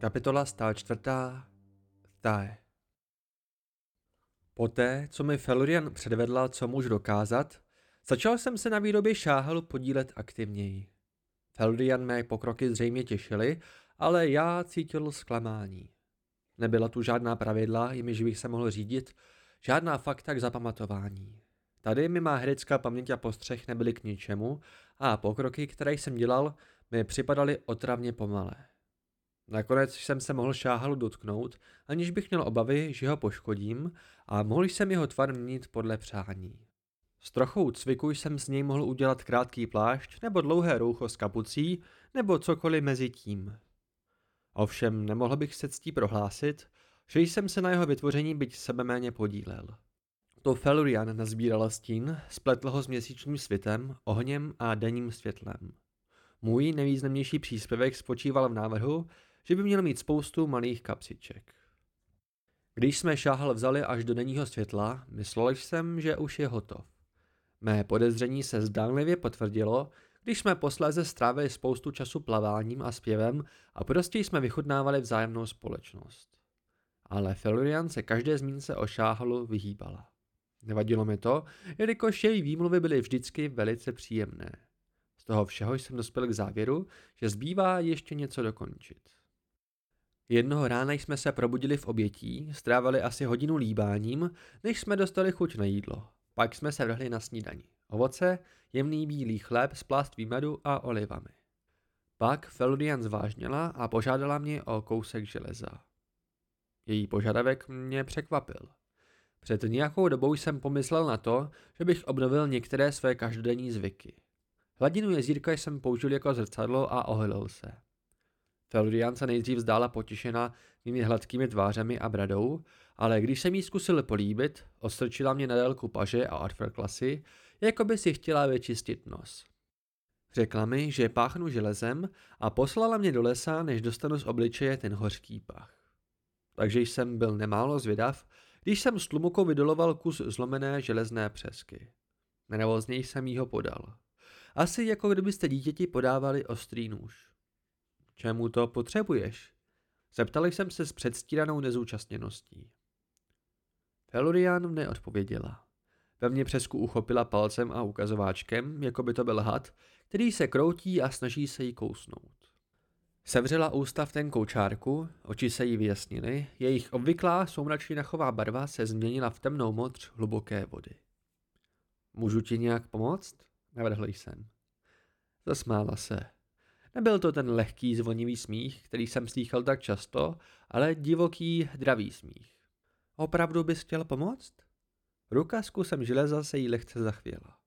Kapitola 104. Tae Poté, co mi Felurian předvedla, co můžu dokázat, začal jsem se na výrobě šáhalu podílet aktivněji. Felurian mé pokroky zřejmě těšily, ale já cítil zklamání. Nebyla tu žádná pravidla, jimiž bych se mohl řídit, žádná fakta k zapamatování. Tady mi má herecká paměť a postřeh nebyly k ničemu a pokroky, které jsem dělal, mi připadaly otravně pomalé. Nakonec jsem se mohl šáhalu dotknout, aniž bych měl obavy, že ho poškodím a mohl jsem jeho tvar měnit podle přání. S trochou cviku jsem z něj mohl udělat krátký plášť nebo dlouhé roucho s kapucí nebo cokoliv mezi tím. Ovšem nemohl bych se ctí prohlásit, že jsem se na jeho vytvoření byť sebeméně podílel. To Felurian nazbíral stín, spletl ho s měsíčním světem, ohněm a denním světlem. Můj nejvýznamnější příspěvek spočíval v návrhu, že by měl mít spoustu malých kapsiček. Když jsme šáhal vzali až do denního světla, myslel jsem, že už je hotov. Mé podezření se zdánlivě potvrdilo, když jsme posléze strávili spoustu času plaváním a zpěvem a prostě jsme vychutnávali vzájemnou společnost. Ale Felurian se každé zmínce o šáhalu vyhýbala. Nevadilo mi to, jelikož její výmluvy byly vždycky velice příjemné. Z toho všeho jsem dospěl k závěru, že zbývá ještě něco dokončit. Jednoho rána jsme se probudili v obětí, strávili asi hodinu líbáním, než jsme dostali chuť na jídlo. Pak jsme se vrhli na snídani. Ovoce, jemný bílý chléb s plástvím medu a olivami. Pak Felurian zvážněla a požádala mě o kousek železa. Její požadavek mě překvapil. Před nějakou dobou jsem pomyslel na to, že bych obnovil některé své každodenní zvyky. Hladinu jezírka jsem použil jako zrcadlo a oholil se. Felurian se nejdřív zdála potěšena mými hladkými tvářemi a bradou, ale když jsem jí zkusil políbit, ostrčila mě na délku paže a odfrkla si, jako by si chtěla vyčistit nos. Řekla mi, že páchnu železem a poslala mě do lesa, než dostanu z obličeje ten hořký pach. Takže jsem byl nemálo zvědav, když jsem s tlumokou vydoloval kus zlomené železné přesky. Nervózně jsem jí ho podal. Asi jako kdybyste dítěti podávali ostrý nůž. Čemu to potřebuješ? Zeptal jsem se s předstíranou nezúčastněností. Felurian neodpověděla. Ve mně přesku uchopila palcem a ukazováčkem, jako by to byl had, který se kroutí a snaží se jí kousnout. Sevřela ústa v tenkou čárku, oči se jí vyjasnily, jejich obvyklá soumračinachová barva se změnila v temnou modř hluboké vody. Můžu ti nějak pomoct? Navrhl jsem. Zasmála se. Nebyl to ten lehký zvonivý smích, který jsem slýchal tak často, ale divoký, dravý smích. Opravdu bys chtěl pomoct? Ruka s kusem železa se jí lehce zachvěla.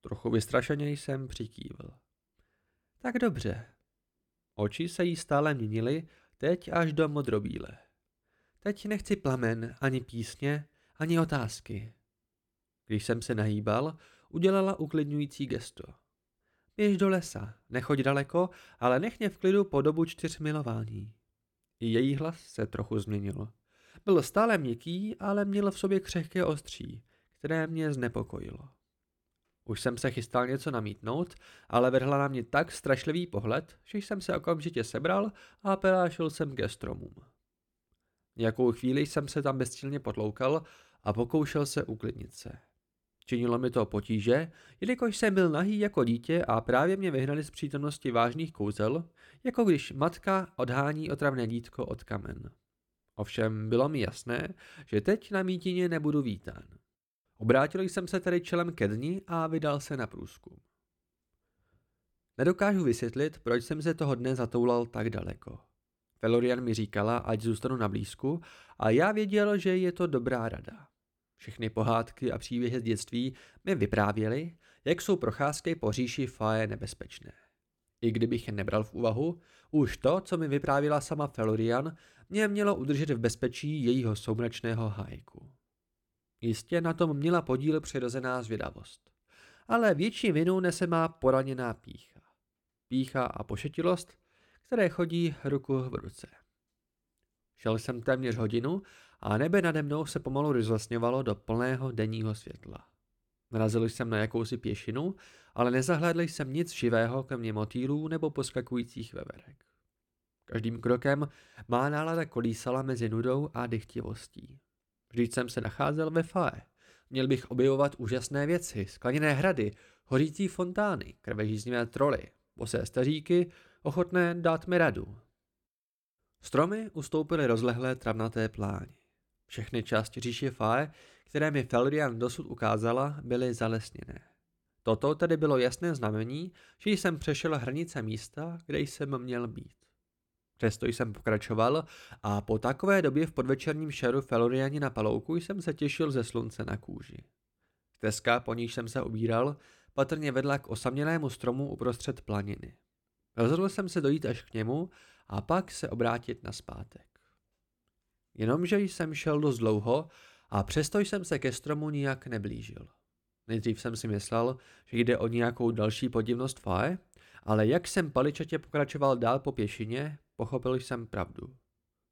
Trochu vystrašeně jsem přikývl. Tak dobře. Oči se jí stále měnily, teď až do modrobíle. Teď nechci plamen, ani písně, ani otázky. Když jsem se nahýbal, udělala uklidňující gesto. Běž do lesa, nechoď daleko, ale nech mě v klidu po dobu čtyř milování. I její hlas se trochu změnil. Byl stále měkký, ale měl v sobě křehké ostří, které mě znepokojilo. Už jsem se chystal něco namítnout, ale vrhla na mě tak strašlivý pohled, že jsem se okamžitě sebral a pelášil jsem ke stromům. Nějakou chvíli jsem se tam bezcílně potloukal a pokoušel se uklidnit se. Činilo mi to potíže, jelikož jsem byl nahý jako dítě a právě mě vyhnali z přítomnosti vážných kouzel, jako když matka odhání otravné dítko od kamen. Ovšem bylo mi jasné, že teď na mítině nebudu vítán. Obrátil jsem se tedy čelem ke dni a vydal se na průzkum. Nedokážu vysvětlit, proč jsem se toho dne zatoulal tak daleko. Felorian mi říkala, ať zůstanu na blízku a já věděl, že je to dobrá rada. Všechny pohádky a příběhy z dětství mi vyprávěly, jak jsou procházky po říši Faje nebezpečné. I kdybych je nebral v úvahu, už to, co mi vyprávěla sama Felurian, mě mělo udržet v bezpečí jejího soumračného hajku. Jistě na tom měla podíl přirozená zvědavost. Ale větší vinu nese má poraněná pícha. Pícha a pošetilost, které chodí ruku v ruce. Šel jsem téměř hodinu a nebe nade mnou se pomalu rozvlastňovalo do plného denního světla. Narazil jsem na jakousi pěšinu, ale nezahlédl jsem nic živého kromě motýlů nebo poskakujících veverek. Každým krokem má nálada kolísala mezi nudou a dychtivostí. Vždyť jsem se nacházel ve Fae. Měl bych objevovat úžasné věci, skleněné hrady, hořící fontány, krvežíznivé troly, bosé staříky, ochotné dát mi radu. Stromy ustoupily rozlehlé travnaté pláně. Všechny části říše Fae, které mi Felrian dosud ukázala, byly zalesněné. Toto tedy bylo jasné znamení, že jsem přešel hranice místa, kde jsem měl být. Přesto jsem pokračoval a po takové době v podvečerním šeru Feloriani na palouku jsem se těšil ze slunce na kůži. Stezka, po níž jsem se ubíral, patrně vedla k osamělému stromu uprostřed planiny. Rozhodl jsem se dojít až k němu a pak se obrátit na zpátek. Jenomže jsem šel dost dlouho a přesto jsem se ke stromu nijak neblížil. Nejdřív jsem si myslel, že jde o nějakou další podivnost Fae, ale jak jsem paličatě pokračoval dál po pěšině, pochopil jsem pravdu.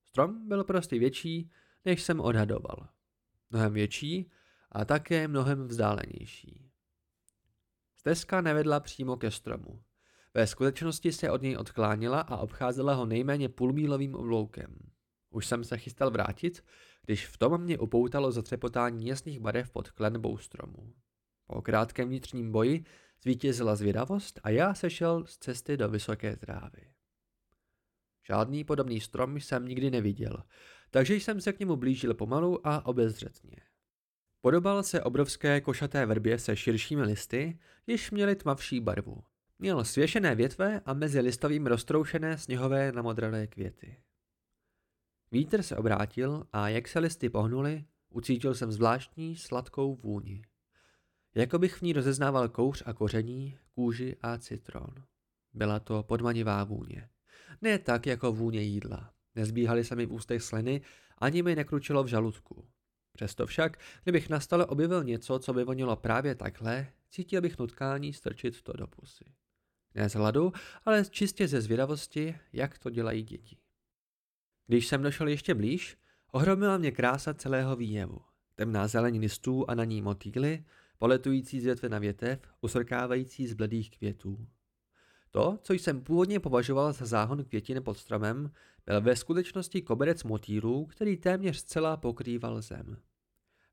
Strom byl prostě větší, než jsem odhadoval. Mnohem větší a také mnohem vzdálenější. Stezka nevedla přímo ke stromu. Ve skutečnosti se od něj odklánila a obcházela ho nejméně půlmílovým obloukem. Už jsem se chystal vrátit, když v tom mě upoutalo zatřepotání jasných barev pod klenbou stromu. Po krátkém vnitřním boji zvítězila zvědavost a já sešel z cesty do vysoké trávy. Žádný podobný strom jsem nikdy neviděl, takže jsem se k němu blížil pomalu a obezřetně. Podobal se obrovské košaté vrbě se širšími listy, jež měly tmavší barvu. Měl svěšené větve a mezi listovým roztroušené sněhové namodralé květy. Vítr se obrátil a jak se listy pohnuly, ucítil jsem zvláštní sladkou vůni. Jako bych v ní rozeznával kouř a koření, kůži a citron. Byla to podmanivá vůně. Ne tak jako vůně jídla. Nezbíhaly se mi v ústech sliny, ani mi nekručilo v žaludku. Přesto však, kdybych na stole objevil něco, co by vonilo právě takhle, cítil bych nutkání strčit to do pusy. Ne z hladu, ale čistě ze zvědavosti, jak to dělají děti. Když jsem došel ještě blíž, ohromila mě krása celého výjevu. Temná zeleň listů a na ní motýly, poletující z větve na větev, usrkávající z bledých květů. To, co jsem původně považoval za záhon květiny pod stromem, byl ve skutečnosti koberec motýlů, který téměř zcela pokrýval zem.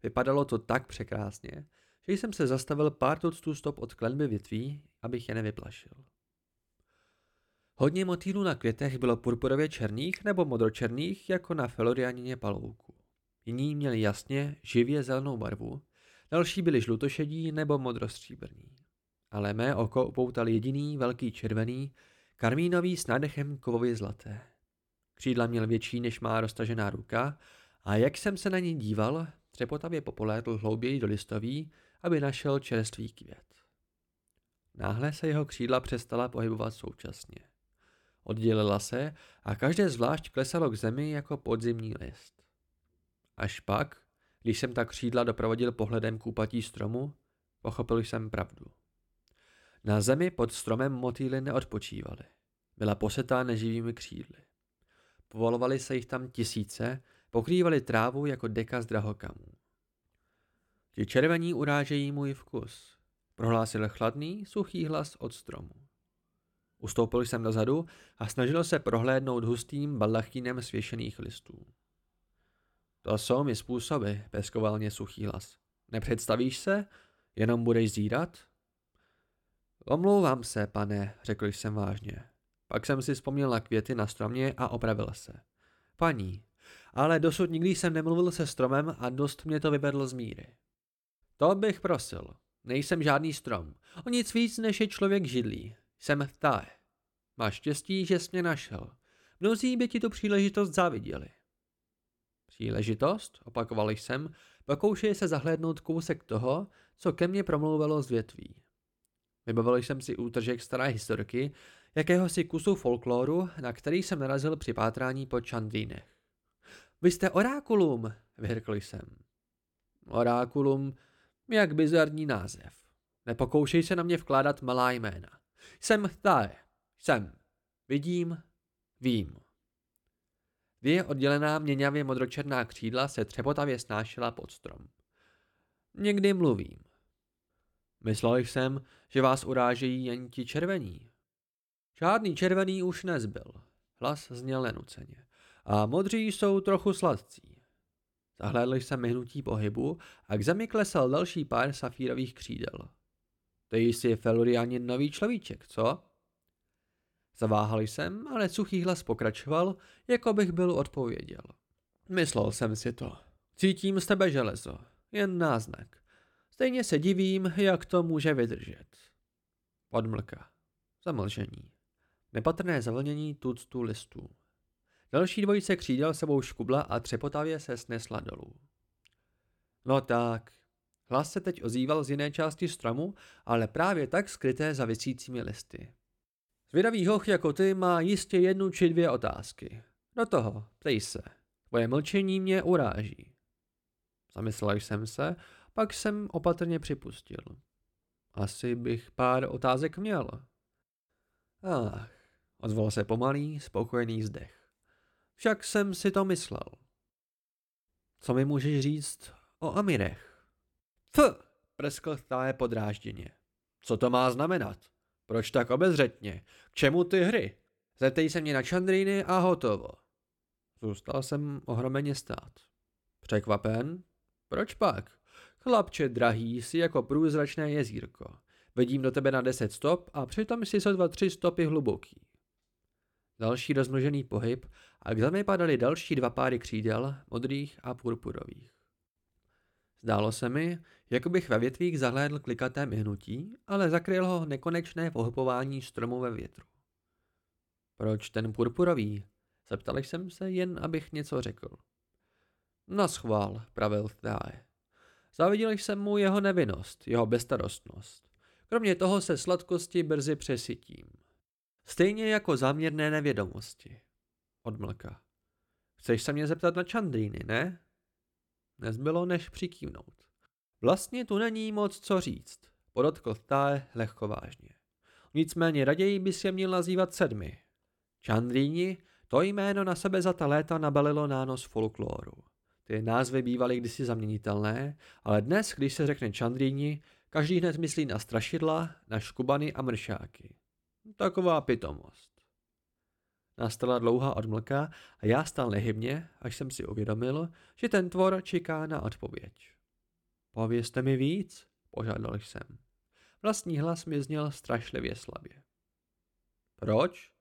Vypadalo to tak překrásně, že jsem se zastavil pár tuctů stop od klenby větví, abych je nevyplašil. Hodně motýlů na květech bylo purpurově černých nebo modročerných, jako na felorianině palouku. Jiní měli jasně, živě zelenou barvu, další byli žlutošedí nebo modrostříbrní. Ale mé oko upoutal jediný velký červený, karmínový s nádechem kovově zlaté. Křídla měl větší, než má roztažená ruka a jak jsem se na ní díval, třepotavě popolétl hlouběji do listoví, aby našel čerstvý květ. Náhle se jeho křídla přestala pohybovat současně. Oddělila se a každé zvlášť klesalo k zemi jako podzimní list. Až pak, když jsem tak křídla doprovodil pohledem k úpatí stromu, pochopil jsem pravdu. Na zemi pod stromem motýly neodpočívaly. Byla posetá neživými křídly. Povolovaly se jich tam tisíce, pokrývali trávu jako deka z drahokamů. Ti červení urážejí můj vkus, prohlásil chladný, suchý hlas od stromu. Ustoupil jsem dozadu a snažil se prohlédnout hustým baldachínem svěšených listů. To jsou mi způsoby, peskoval mě suchý hlas. Nepředstavíš se? Jenom budeš zírat? Omlouvám se, pane, řekl jsem vážně. Pak jsem si vzpomněl na květy na stromě a opravil se. Paní, ale dosud nikdy jsem nemluvil se stromem a dost mě to vyvedlo z míry. To bych prosil. Nejsem žádný strom. O nic víc, než je člověk židlí. Jsem vtáh. Máš štěstí, že jsi mě našel. Mnozí by ti tu příležitost záviděli. Příležitost, opakoval jsem, pokoušeji se zahlédnout kousek toho, co ke mně promlouvalo z větví. Vybavil jsem si útržek staré historky, jakéhosi kusu folkloru, na který jsem narazil při pátrání po Čandrínech. Vy jste orákulum, vyhrkl jsem. Orákulum, jak bizarní název. Nepokoušej se na mě vkládat malá jména. Jsem Thae. Jsem. Vidím. Vím. Dvě oddělená měňavě modročerná křídla se třepotavě snášela pod strom. Někdy mluvím. Myslel jsem, že vás urážejí jen ti červení. Žádný červený už nezbyl. Hlas zněl nenuceně. A modří jsou trochu sladcí. Zahlédl jsem myhnutí pohybu a k zemi klesal další pár safírových křídel. To jsi Felurianin nový človíček, co? Zaváhal jsem, ale suchý hlas pokračoval, jako bych byl odpověděl. Myslel jsem si to. Cítím z tebe železo. Jen náznak. Stejně se divím, jak to může vydržet. Podmlka. Zamlžení. Nepatrné zavlnění tuctu listů. Další dvojice křídel sebou škubla a třepotavě se snesla dolů. No tak. Hlas se teď ozýval z jiné části stromu, ale právě tak skryté za vysícími listy. Zvědavý hoch jako ty má jistě jednu či dvě otázky. Do toho, ptej se. Tvoje mlčení mě uráží. Zamyslel jsem se, pak jsem opatrně připustil. Asi bych pár otázek měl. Ach, ozval se pomalý, spokojený zdech. Však jsem si to myslel. Co mi můžeš říct o Amirech? F, preskl stále podrážděně. Co to má znamenat? Proč tak obezřetně? K čemu ty hry? Zeptej se mě na čandrýny a hotovo. Zůstal jsem ohromeně stát. Překvapen? Proč pak? Chlapče drahý, jsi jako průzračné jezírko. Vidím do tebe na deset stop a přitom si dva tři stopy hluboký. Další rozmnožený pohyb a k zemi padaly další dva páry křídel, modrých a purpurových. Zdálo se mi, jako bych ve větvích zahlédl klikaté myhnutí, ale zakryl ho nekonečné pohybování stromu ve větru. Proč ten purpurový? Zeptal jsem se, jen abych něco řekl. Naschvál, pravil Thae. Zaviděl jsem mu jeho nevinnost, jeho bestarostnost. Kromě toho se sladkosti brzy přesytím. Stejně jako záměrné nevědomosti. Odmlka. Chceš se mě zeptat na Čandrýny, ne? Nezbylo než přikývnout. Vlastně tu není moc co říct, podotkl Thae lehkovážně. Nicméně raději by se měl nazývat sedmi. Čandrýni, to jméno na sebe za ta léta nabalilo nános folkloru. Ty názvy bývaly kdysi zaměnitelné, ale dnes, když se řekne Čandrýni, každý hned myslí na strašidla, na škubany a mršáky. Taková pitomost. Nastala dlouhá odmlka a já stál nehybně, až jsem si uvědomil, že ten tvor čeká na odpověď. Povězte mi víc, požádal jsem. Vlastní hlas mi zněl strašlivě slabě. Proč?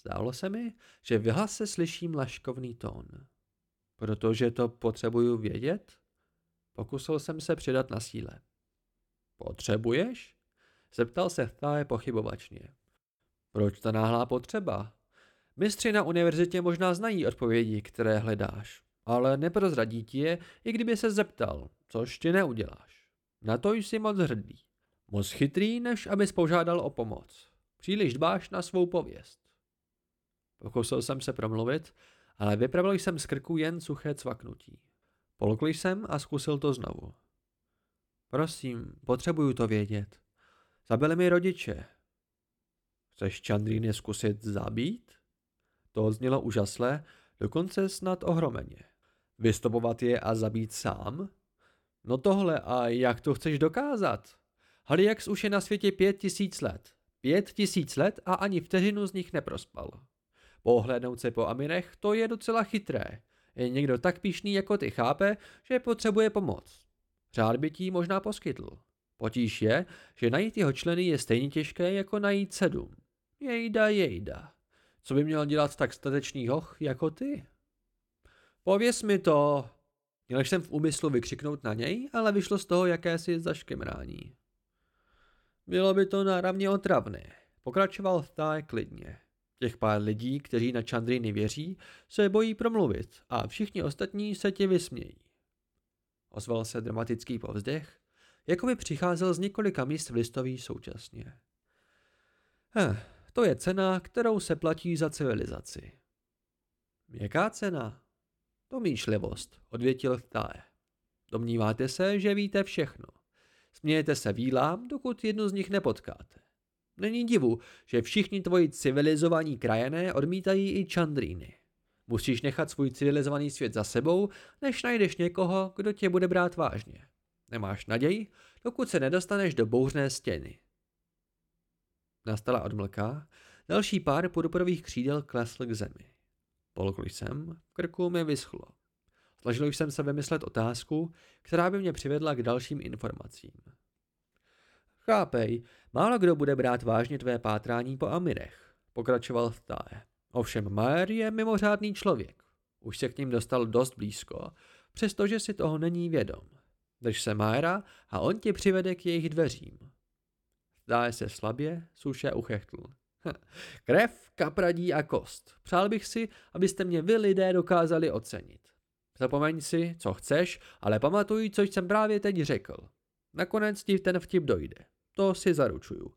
Zdálo se mi, že v hlase slyším laškovný tón. Protože to potřebuju vědět? Pokusil jsem se přidat na síle. Potřebuješ? Zeptal se Thae pochybovačně. Proč ta náhlá potřeba? Mistři na univerzitě možná znají odpovědi, které hledáš, ale neprozradí ti je, i kdyby se zeptal, což ti neuděláš. Na to jsi moc hrdý. Moc chytrý, než abys požádal o pomoc. Příliš dbáš na svou pověst. Pokusil jsem se promluvit, ale vypravil jsem z krku jen suché cvaknutí. Polkl jsem a zkusil to znovu. Prosím, potřebuju to vědět. Zabili mi rodiče. Chceš Čandrýny zkusit zabít? To znělo úžasle, dokonce snad ohromeně. Vystopovat je a zabít sám? No tohle a jak to chceš dokázat? Haliax už je na světě pět tisíc let. Pět tisíc let a ani vteřinu z nich neprospal. Pohlednout se po Aminech, to je docela chytré. Je někdo tak píšný jako ty chápe, že potřebuje pomoc. Řád by ti možná poskytl. Potíž je, že najít jeho členy je stejně těžké jako najít sedm. Jejda, jejda. Co by měl dělat tak statečný hoch jako ty? Pověz mi to. Měl jsem v úmyslu vykřiknout na něj, ale vyšlo z toho jakési zaškemrání. Bylo by to náravně otravné, pokračoval Thaj klidně. Těch pár lidí, kteří na Chandriny věří, se bojí promluvit a všichni ostatní se ti vysmějí. Ozval se dramatický povzdech, jako by přicházel z několika míst v listoví současně. Eh, to je cena, kterou se platí za civilizaci. Jaká cena? Domýšlivost, odvětil Tae. Domníváte se, že víte všechno. Smějete se výlám, dokud jednu z nich nepotkáte. Není divu, že všichni tvoji civilizovaní krajané odmítají i čandrýny. Musíš nechat svůj civilizovaný svět za sebou, než najdeš někoho, kdo tě bude brát vážně. Nemáš naději, dokud se nedostaneš do bouřné stěny. Nastala odmlka, další pár purpurových křídel klesl k zemi. Polkl jsem, v krku mi vyschlo. Snažil jsem se vymyslet otázku, která by mě přivedla k dalším informacím. Chápej, málo kdo bude brát vážně tvé pátrání po Amirech, pokračoval Thé. Ovšem Maer je mimořádný člověk. Už se k ním dostal dost blízko, přestože si toho není vědom. Drž se Maera a on tě přivede k jejich dveřím. Thé se slabě, suše uchechtl. Krev, kapradí a kost. Přál bych si, abyste mě vy lidé dokázali ocenit. Zapomeň si, co chceš, ale pamatuj, co jsem právě teď řekl. Nakonec ti ten vtip dojde. To si zaručuju.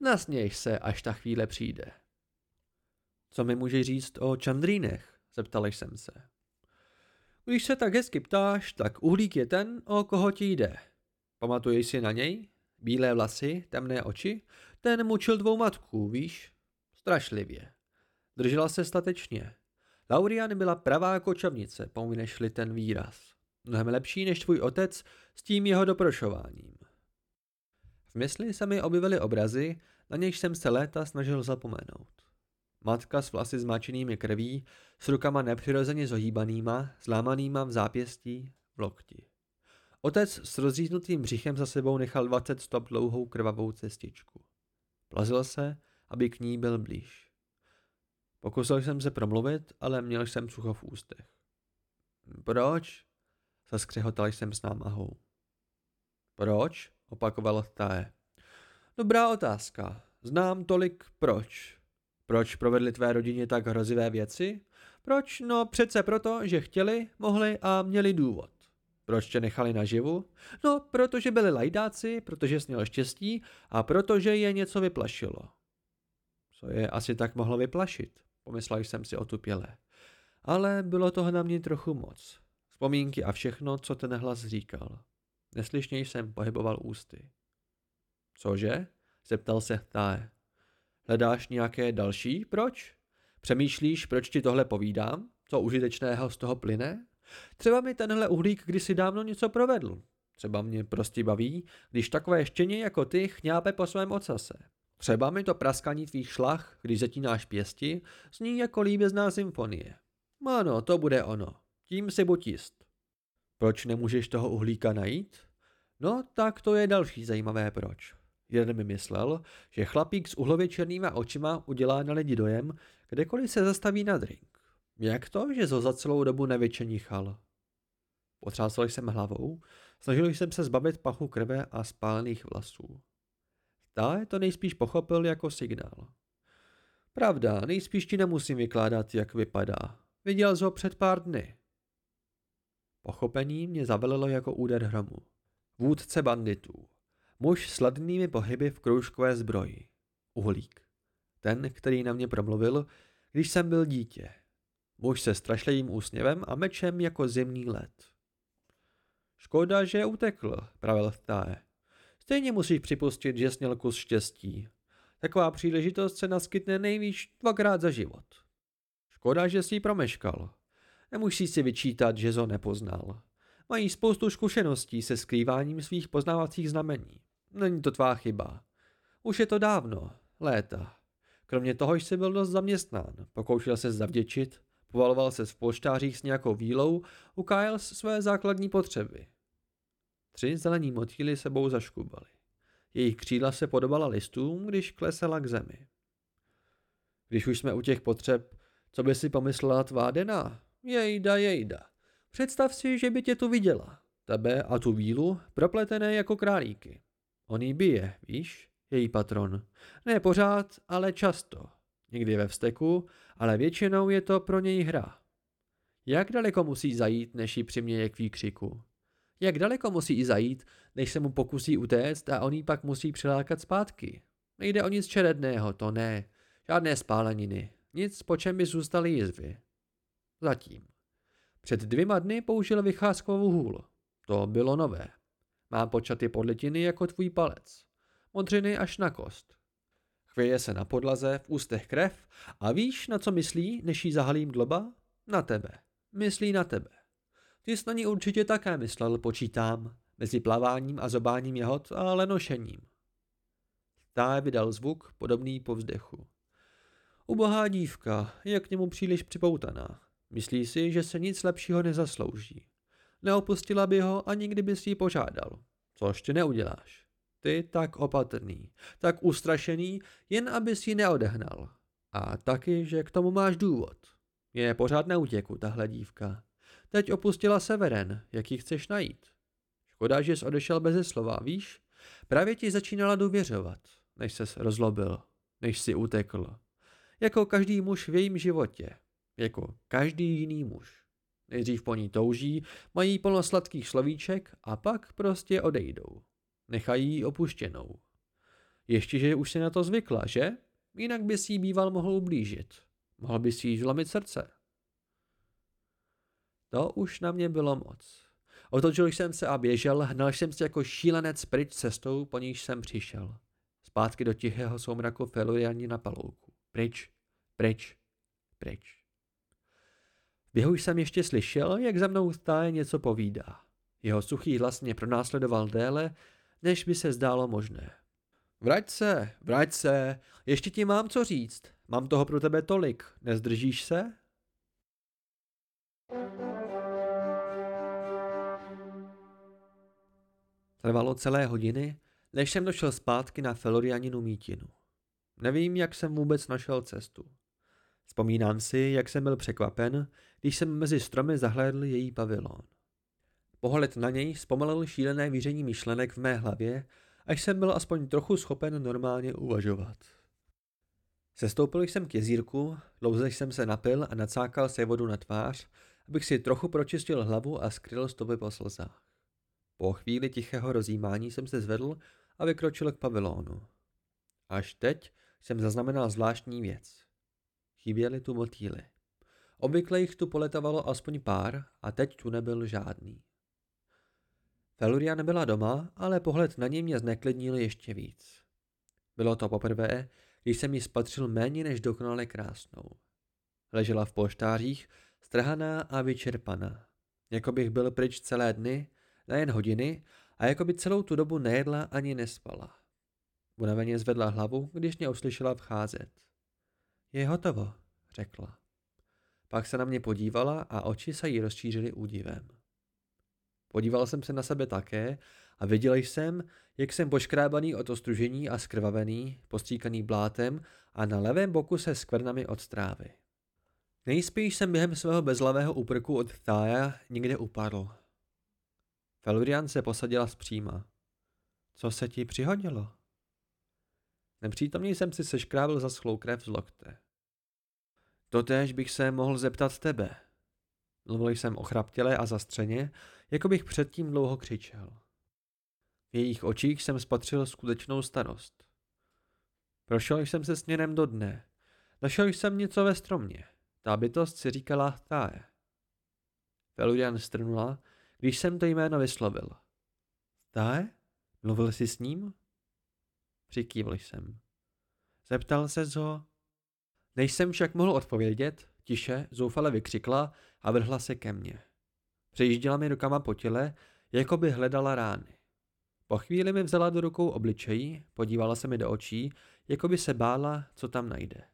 Nasměj se, až ta chvíle přijde. Co mi můžeš říct o čandrínech? Zeptal jsem se. Když se tak hezky ptáš, tak uhlík je ten, o koho ti jde. Pamatuješ si na něj? Bílé vlasy, temné oči? Ten mučil dvou matků, víš? Strašlivě. Držela se statečně. Laurian byla pravá kočovnice, pomineš-li ten výraz. Mnohem lepší než tvůj otec s tím jeho doprošováním. Mysli se mi objevily obrazy, na nějž jsem se léta snažil zapomenout. Matka s vlasy zmáčenými krví, s rukama nepřirozeně zohýbanýma, zlámanýma v zápěstí, v lokti. Otec s rozříznutým břichem za sebou nechal 20 stop dlouhou krvavou cestičku. Plazil se, aby k ní byl blíž. Pokusil jsem se promluvit, ale měl jsem sucho v ústech. Proč? Zaskřehotal jsem s námahou. Proč? Opakoval Tae. Dobrá otázka. Znám tolik proč. Proč provedli tvé rodině tak hrozivé věci? Proč? No přece proto, že chtěli, mohli a měli důvod. Proč tě nechali naživu? No, protože byli lajdáci, protože jsi měl štěstí a protože je něco vyplašilo. Co je asi tak mohlo vyplašit? Pomyslel jsem si otupěle. Ale bylo toho na mě trochu moc. Vzpomínky a všechno, co ten hlas říkal. Neslyšně jsem pohyboval ústy. Cože? Zeptal se Tae. Hledáš nějaké další? Proč? Přemýšlíš, proč ti tohle povídám? Co užitečného z toho plyne? Třeba mi tenhle uhlík kdysi dávno něco provedl. Třeba mě prostě baví, když takové štěně jako ty chňápe po svém ocase. Třeba mi to praskaní tvých šlach, když zatínáš pěsti, zní jako líbezná symfonie. Ano, to bude ono. Tím si buď jist. Proč nemůžeš toho uhlíka najít? No, tak to je další zajímavé proč. Jeden mi myslel, že chlapík s uhlově černýma očima udělá na lidi dojem, kdekoliv se zastaví na drink. Jak to, že zo za celou dobu nevyčenichal? Potřásl jsem hlavou, snažil jsem se zbavit pachu krve a spálených vlasů. Ta to nejspíš pochopil jako signál. Pravda, nejspíš ti nemusím vykládat, jak vypadá. Viděl jsi ho před pár dny. Pochopení mě zavelilo jako úder hromu. Vůdce banditů. Muž s ladnými pohyby v kroužkové zbroji. Uhlík. Ten, který na mě promluvil, když jsem byl dítě. Muž se strašlivým úsměvem a mečem jako zimní led. Škoda, že utekl, pravil Tae. Stejně musíš připustit, že sněl kus štěstí. Taková příležitost se naskytne nejvíc dvakrát za život. Škoda, že jsi promeškal. Nemusíš si vyčítat, že zo nepoznal. Mají spoustu zkušeností se skrýváním svých poznávacích znamení. Není to tvá chyba. Už je to dávno, léta. Kromě toho jsi byl dost zaměstnán, pokoušel se zavděčit, povaloval se v polštářích s nějakou vílou, ukájel své základní potřeby. Tři zelení motýly sebou zaškubaly. Jejich křídla se podobala listům, když klesela k zemi. Když už jsme u těch potřeb, co by si pomyslela tvá Dena? Jejda, jejda. Představ si, že by tě tu viděla. Tebe a tu vílu propletené jako králíky. On jí bije, víš? Její patron. Ne pořád, ale často. Někdy ve vzteku, ale většinou je to pro něj hra. Jak daleko musí zajít, než ji přiměje k výkřiku? Jak daleko musí i zajít, než se mu pokusí utéct a on pak musí přilákat zpátky? Nejde o nic čeredného, to ne. Žádné spáleniny. Nic, po čem by zůstaly jizvy. Zatím. Před dvěma dny použil vycházkovou hůl. To bylo nové. Má počaty podletiny jako tvůj palec. Modřiny až na kost. Chvěje se na podlaze, v ústech krev a víš, na co myslí, než jí zahalím globa? Na tebe. Myslí na tebe. Ty jsi na ní určitě také myslel, počítám, mezi plaváním a zobáním jehod a lenošením. Tá vydal zvuk podobný po vzdechu. Ubohá dívka, je k němu příliš připoutaná. Myslí si, že se nic lepšího nezaslouží. Neopustila by ho ani kdyby si ji požádal. Co ještě neuděláš. Ty tak opatrný, tak ustrašený, jen aby si ji neodehnal. A taky, že k tomu máš důvod. Je pořád na útěku, tahle dívka. Teď opustila Severen, jak ji chceš najít. Škoda, že jsi odešel beze slova, víš? Právě ti začínala důvěřovat, než ses rozlobil, než si utekl. Jako každý muž v jejím životě. Jako každý jiný muž. Nejdřív po ní touží, mají plno sladkých slovíček a pak prostě odejdou. Nechají ji opuštěnou. Ještě, že už si na to zvykla, že? Jinak by si jí býval mohl ublížit. Mohl by si jí zlomit srdce. To už na mě bylo moc. Otočil jsem se a běžel, hnal jsem se jako šílenec pryč cestou, po níž jsem přišel. Zpátky do tichého soumraku Feluriani na palouku. Pryč, pryč, pryč. V běhu jsem ještě slyšel, jak za mnou stále něco povídá. Jeho suchý hlas mě pronásledoval déle, než by se zdálo možné. Vrať se, vrať se, ještě ti mám co říct. Mám toho pro tebe tolik, nezdržíš se? Trvalo celé hodiny, než jsem došel zpátky na Felorianinu mítinu. Nevím, jak jsem vůbec našel cestu. Vzpomínám si, jak jsem byl překvapen, když jsem mezi stromy zahlédl její pavilon. Pohled na něj zpomalil šílené víření myšlenek v mé hlavě, až jsem byl aspoň trochu schopen normálně uvažovat. Sestoupil jsem k jezírku, dlouze jsem se napil a nacákal se vodu na tvář, abych si trochu pročistil hlavu a skryl stopy po slzách. Po chvíli tichého rozjímání jsem se zvedl a vykročil k pavilonu. Až teď jsem zaznamenal zvláštní věc. Chyběly tu motýly. Obvykle jich tu poletovalo aspoň pár a teď tu nebyl žádný. Feluria nebyla doma, ale pohled na ní mě zneklidnil ještě víc. Bylo to poprvé, když jsem ji spatřil méně než dokonale krásnou. Ležela v polštářích, strhaná a vyčerpaná. Jako bych byl pryč celé dny nejen hodiny, a jako by celou tu dobu nejedla ani nespala. Unaveně zvedla hlavu, když mě uslyšela vcházet. Je hotovo, řekla. Pak se na mě podívala a oči se jí rozšířily údivem. Podíval jsem se na sebe také a viděl jsem, jak jsem poškrábaný od ostružení a skrvavený, postříkaný blátem a na levém boku se skvrnami od strávy. Nejspíš jsem během svého bezlavého úprku od tája někde upadl. Felurian se posadila zpříma. Co se ti přihodilo? Nepřítomně jsem si seškrábil za schlou krev z lokte. Totéž bych se mohl zeptat tebe. Mluvil jsem ochraptěle a zastřeně, jako bych předtím dlouho křičel. V jejich očích jsem spatřil skutečnou starost. Prošel jsem se směrem do dne. Našel jsem něco ve stromě. Ta bytost si říkala táje. Felurian strnula když jsem to jméno vyslovil. Stále? Mluvil jsi s ním? Přikývl jsem. Zeptal se ho. Než jsem však mohl odpovědět, tiše, zoufale vykřikla a vrhla se ke mně. Přejížděla mi rukama po těle, jako by hledala rány. Po chvíli mi vzala do rukou obličejí, podívala se mi do očí, jako by se bála, co tam najde.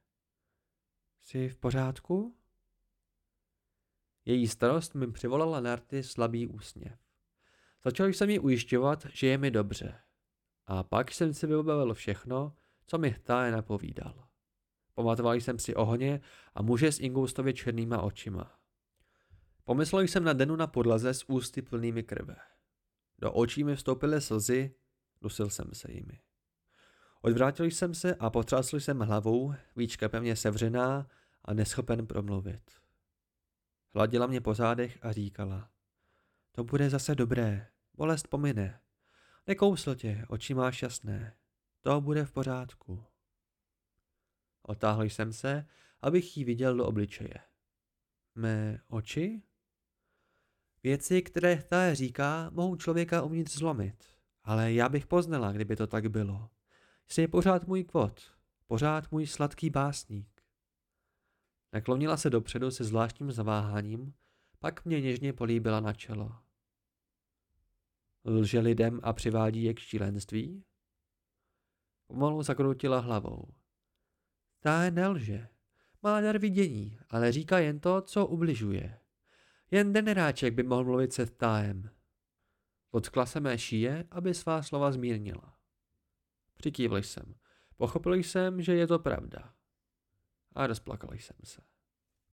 Jsi v pořádku? Její starost mi přivolala na rty slabý úsměv. Začal jsem ji ujišťovat, že je mi dobře. A pak jsem si vybavil všechno, co mi Htáje napovídal. Pamatoval jsem si ohně a muže s ingoustově černýma očima. Pomyslel jsem na Denu na podlaze s ústy plnými krve. Do očí mi vstoupily slzy, dusil jsem se jimi. Odvrátil jsem se a potřásl jsem hlavou, víčka pevně sevřená a neschopen promluvit. Hladila mě po zádech a říkala. To bude zase dobré, bolest pomine. Nekousl tě, oči máš jasné. To bude v pořádku. Otáhl jsem se, abych jí viděl do obličeje. Mé oči? Věci, které ta říká, mohou člověka uvnitř zlomit. Ale já bych poznala, kdyby to tak bylo. Jsi pořád můj kvot, pořád můj sladký básník. Naklonila se dopředu se zvláštním zaváháním, pak mě něžně políbila na čelo. Lže lidem a přivádí je k šílenství? Pomalu zakroutila hlavou. Ta nelže. Má dar vidění, ale říká jen to, co ubližuje. Jen deneráček by mohl mluvit se tájem. Potkla se mé šíje, aby svá slova zmírnila. Přikývl jsem. Pochopil jsem, že je to pravda. A rozplakal jsem se.